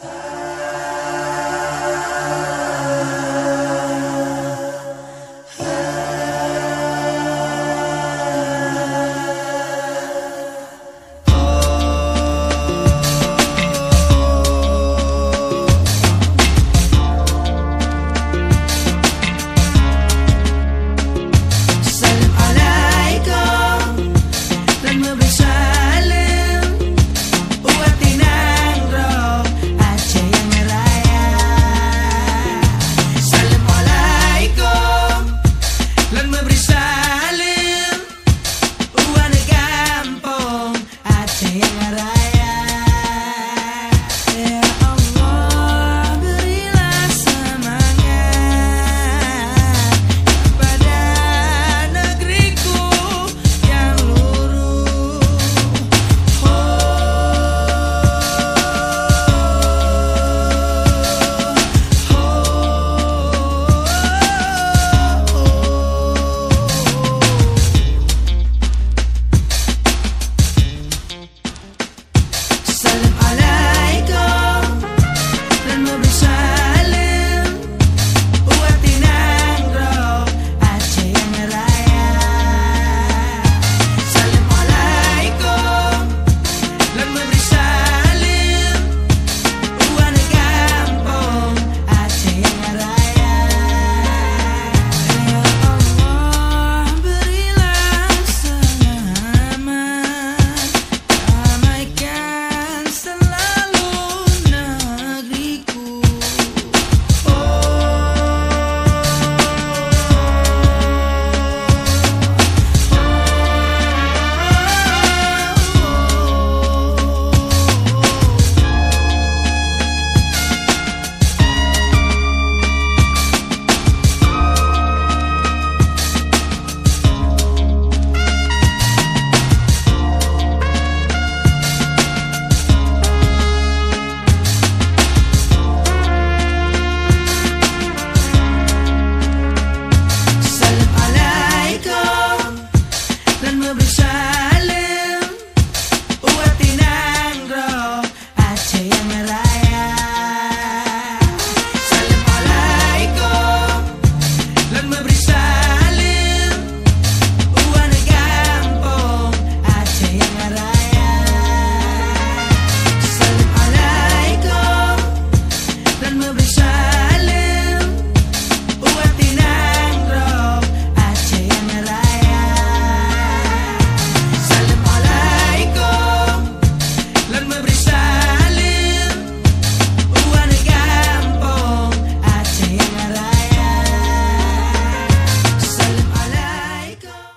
Hey.